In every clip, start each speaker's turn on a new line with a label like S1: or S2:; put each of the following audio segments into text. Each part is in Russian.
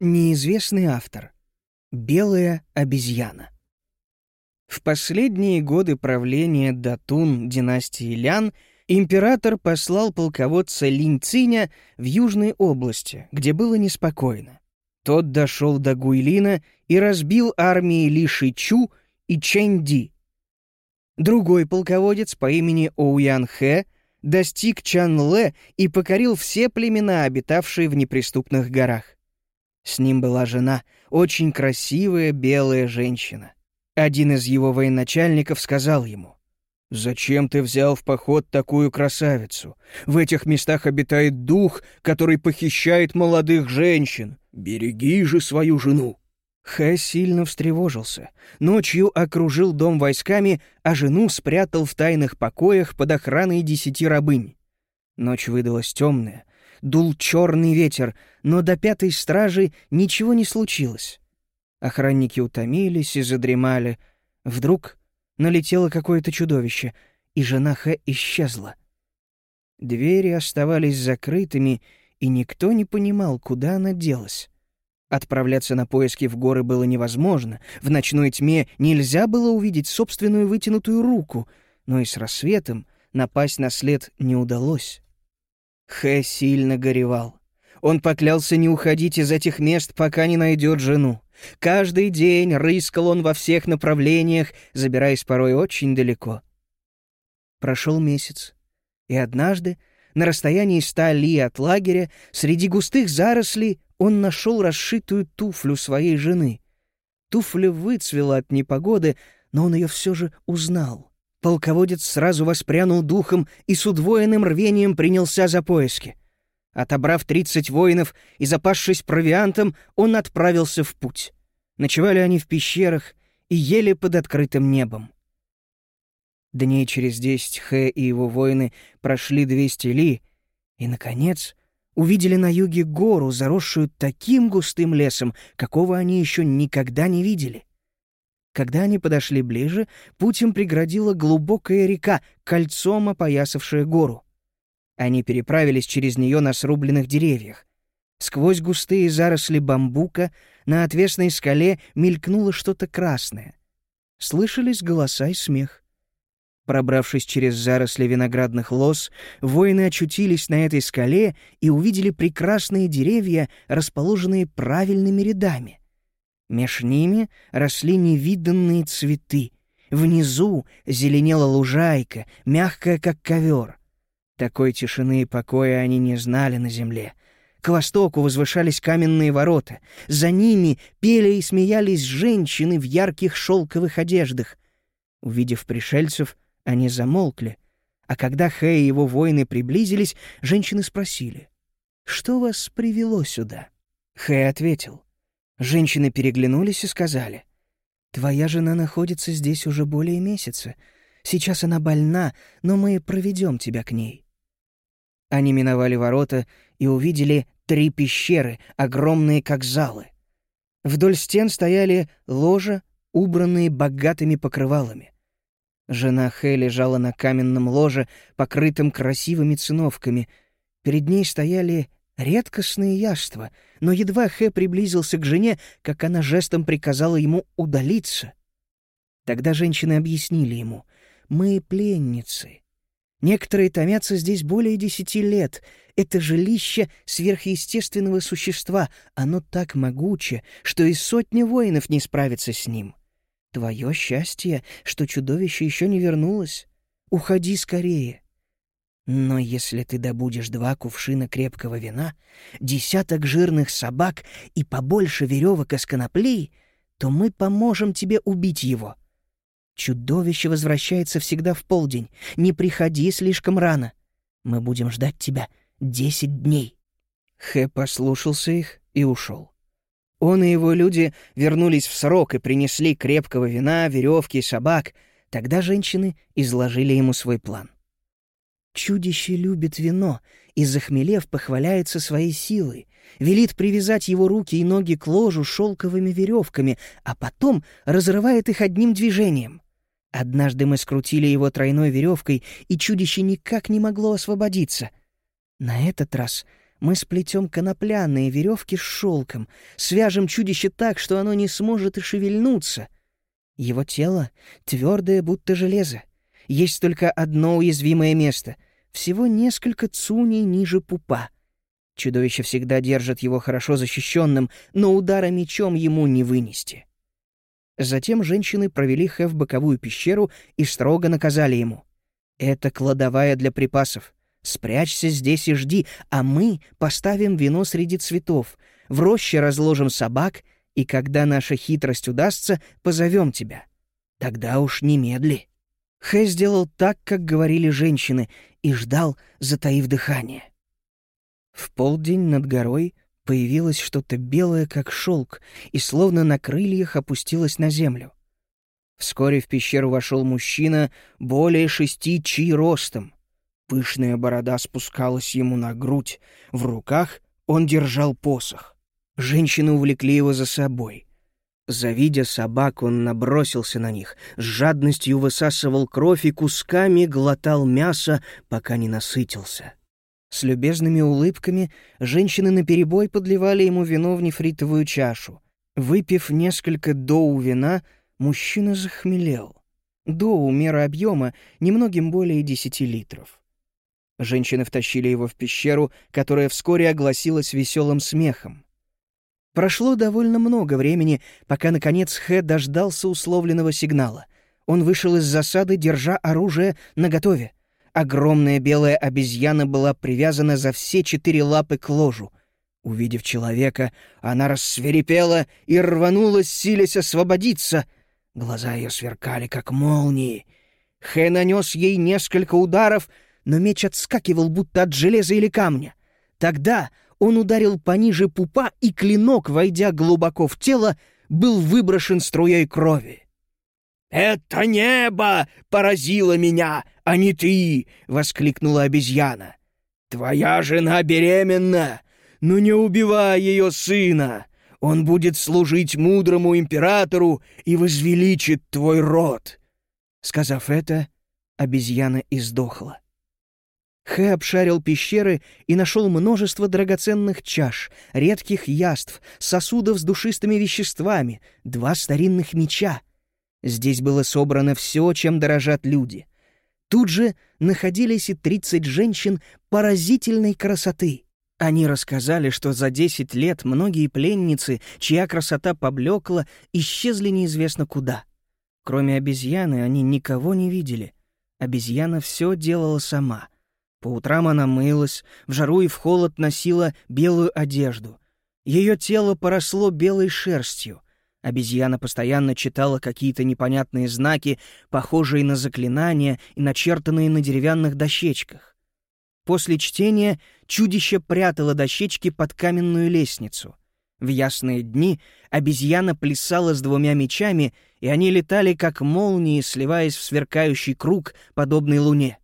S1: Неизвестный автор. Белая обезьяна. В последние годы правления Датун династии Лян император послал полководца Линь Циня в южные области, где было неспокойно. Тот дошел до Гуйлина и разбил армии Ли Шичу и Чэнь Ди. Другой полководец по имени Оуян Хэ достиг Чан-Лэ и покорил все племена, обитавшие в неприступных горах. С ним была жена, очень красивая белая женщина. Один из его военачальников сказал ему, «Зачем ты взял в поход такую красавицу? В этих местах обитает дух, который похищает молодых женщин. Береги же свою жену!» Хэ сильно встревожился. Ночью окружил дом войсками, а жену спрятал в тайных покоях под охраной десяти рабынь. Ночь выдалась темная, дул черный ветер, но до пятой стражи ничего не случилось. Охранники утомились и задремали. Вдруг налетело какое-то чудовище, и жена Хэ исчезла. Двери оставались закрытыми, и никто не понимал, куда она делась. Отправляться на поиски в горы было невозможно. В ночной тьме нельзя было увидеть собственную вытянутую руку, но и с рассветом напасть на след не удалось. Хэ сильно горевал. Он поклялся не уходить из этих мест, пока не найдет жену. Каждый день рыскал он во всех направлениях, забираясь порой очень далеко. Прошел месяц, и однажды, на расстоянии ста ли от лагеря, среди густых зарослей, он нашел расшитую туфлю своей жены. Туфля выцвела от непогоды, но он ее все же узнал. Полководец сразу воспрянул духом и с удвоенным рвением принялся за поиски. Отобрав тридцать воинов и запасшись провиантом, он отправился в путь. Ночевали они в пещерах и ели под открытым небом. Дней через десять Хэ и его воины прошли двести ли и, наконец, увидели на юге гору, заросшую таким густым лесом, какого они еще никогда не видели. Когда они подошли ближе, путь им преградила глубокая река, кольцом опоясавшая гору. Они переправились через нее на срубленных деревьях. Сквозь густые заросли бамбука на отвесной скале мелькнуло что-то красное. Слышались голоса и смех. Пробравшись через заросли виноградных лоз, воины очутились на этой скале и увидели прекрасные деревья, расположенные правильными рядами. Меж ними росли невиданные цветы. Внизу зеленела лужайка, мягкая, как ковер. Такой тишины и покоя они не знали на земле. К востоку возвышались каменные ворота. За ними пели и смеялись женщины в ярких шелковых одеждах. Увидев пришельцев, они замолкли, а когда Хэ и его воины приблизились, женщины спросили, «Что вас привело сюда?» Хэ ответил. Женщины переглянулись и сказали, «Твоя жена находится здесь уже более месяца. Сейчас она больна, но мы проведем тебя к ней». Они миновали ворота и увидели три пещеры, огромные как залы. Вдоль стен стояли ложа, убранные богатыми покрывалами. Жена Хэ лежала на каменном ложе, покрытом красивыми циновками. Перед ней стояли редкостные яства, но едва Хэ приблизился к жене, как она жестом приказала ему удалиться. Тогда женщины объяснили ему, «Мы пленницы. Некоторые томятся здесь более десяти лет. Это жилище сверхъестественного существа. Оно так могуче, что и сотня воинов не справится с ним. Твое счастье, что чудовище еще не вернулось. Уходи скорее. Но если ты добудешь два кувшина крепкого вина, десяток жирных собак и побольше веревок из конопли, то мы поможем тебе убить его. Чудовище возвращается всегда в полдень. Не приходи слишком рано. Мы будем ждать тебя десять дней». Хэ послушался их и ушел. Он и его люди вернулись в срок и принесли крепкого вина, веревки и собак. Тогда женщины изложили ему свой план. Чудище любит вино и, захмелев, похваляется своей силой, велит привязать его руки и ноги к ложу шелковыми веревками, а потом разрывает их одним движением. Однажды мы скрутили его тройной веревкой, и чудище никак не могло освободиться. На этот раз Мы сплетем конопляные веревки с шелком, свяжем чудище так, что оно не сможет и шевельнуться. Его тело твердое, будто железо. Есть только одно уязвимое место — всего несколько цуней ниже пупа. Чудовище всегда держит его хорошо защищенным, но удара мечом ему не вынести. Затем женщины провели Хэ в боковую пещеру и строго наказали ему. «Это кладовая для припасов. Спрячься здесь и жди, а мы поставим вино среди цветов, в роще разложим собак, и когда наша хитрость удастся, позовем тебя. Тогда уж немедли». Хэ сделал так, как говорили женщины, и ждал, затаив дыхание. В полдень над горой появилось что-то белое, как шелк, и словно на крыльях опустилось на землю. Вскоре в пещеру вошел мужчина более шести чи ростом. Пышная борода спускалась ему на грудь, в руках он держал посох. Женщины увлекли его за собой. Завидя собак, он набросился на них, с жадностью высасывал кровь и кусками глотал мясо, пока не насытился. С любезными улыбками женщины наперебой подливали ему вино в нефритовую чашу. Выпив несколько доу вина, мужчина захмелел. Доу — мера объема, немногим более десяти литров. Женщины втащили его в пещеру, которая вскоре огласилась веселым смехом. Прошло довольно много времени, пока, наконец, Хэ дождался условленного сигнала. Он вышел из засады, держа оружие наготове. Огромная белая обезьяна была привязана за все четыре лапы к ложу. Увидев человека, она рассверепела и рванулась, силясь освободиться. Глаза ее сверкали, как молнии. Хэ нанес ей несколько ударов, но меч отскакивал, будто от железа или камня. Тогда он ударил пониже пупа, и клинок, войдя глубоко в тело, был выброшен струей крови. «Это небо поразило меня, а не ты!» — воскликнула обезьяна. «Твоя жена беременна, но не убивай ее сына. Он будет служить мудрому императору и возвеличит твой род». Сказав это, обезьяна издохла. Хэ обшарил пещеры и нашел множество драгоценных чаш, редких яств, сосудов с душистыми веществами, два старинных меча. Здесь было собрано все, чем дорожат люди. Тут же находились и тридцать женщин поразительной красоты. Они рассказали, что за десять лет многие пленницы, чья красота поблекла, исчезли неизвестно куда. Кроме обезьяны они никого не видели. Обезьяна все делала сама. По утрам она мылась, в жару и в холод носила белую одежду. Ее тело поросло белой шерстью. Обезьяна постоянно читала какие-то непонятные знаки, похожие на заклинания и начертанные на деревянных дощечках. После чтения чудище прятало дощечки под каменную лестницу. В ясные дни обезьяна плясала с двумя мечами, и они летали как молнии, сливаясь в сверкающий круг, подобный луне.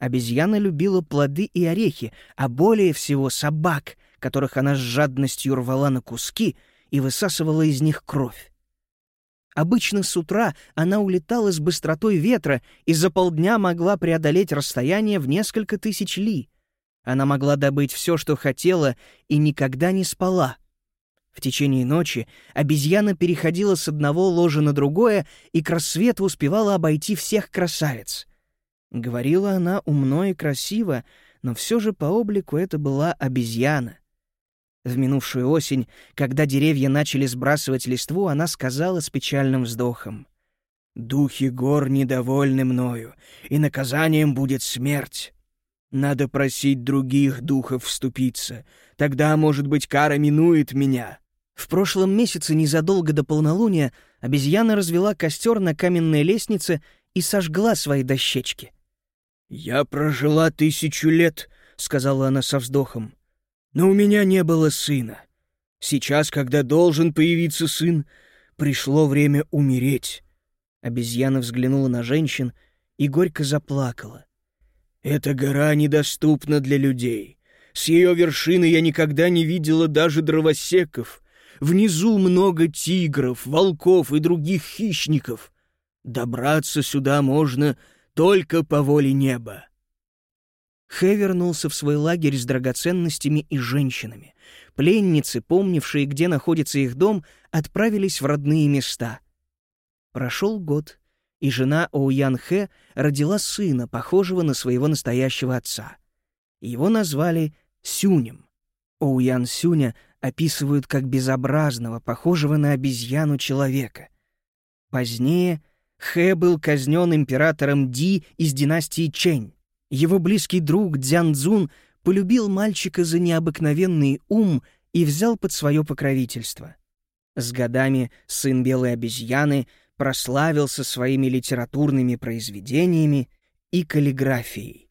S1: Обезьяна любила плоды и орехи, а более всего собак, которых она с жадностью рвала на куски — и высасывала из них кровь. Обычно с утра она улетала с быстротой ветра и за полдня могла преодолеть расстояние в несколько тысяч ли. Она могла добыть все, что хотела, и никогда не спала. В течение ночи обезьяна переходила с одного ложа на другое и к рассвету успевала обойти всех красавиц. Говорила она умно и красиво, но все же по облику это была обезьяна. В минувшую осень, когда деревья начали сбрасывать листву, она сказала с печальным вздохом. «Духи гор недовольны мною, и наказанием будет смерть. Надо просить других духов вступиться, тогда, может быть, кара минует меня». В прошлом месяце, незадолго до полнолуния, обезьяна развела костер на каменной лестнице и сожгла свои дощечки. «Я прожила тысячу лет», — сказала она со вздохом. Но у меня не было сына. Сейчас, когда должен появиться сын, пришло время умереть. Обезьяна взглянула на женщин и горько заплакала. Эта гора недоступна для людей. С ее вершины я никогда не видела даже дровосеков. Внизу много тигров, волков и других хищников. Добраться сюда можно только по воле неба. Хэ вернулся в свой лагерь с драгоценностями и женщинами. Пленницы, помнившие, где находится их дом, отправились в родные места. Прошел год, и жена Оуян Хэ родила сына, похожего на своего настоящего отца. Его назвали Сюнем. Оуян Сюня описывают как безобразного, похожего на обезьяну человека. Позднее Хэ был казнен императором Ди из династии Чэнь. Его близкий друг Дзян Цзун полюбил мальчика за необыкновенный ум и взял под свое покровительство. С годами сын белой обезьяны прославился своими литературными произведениями и каллиграфией.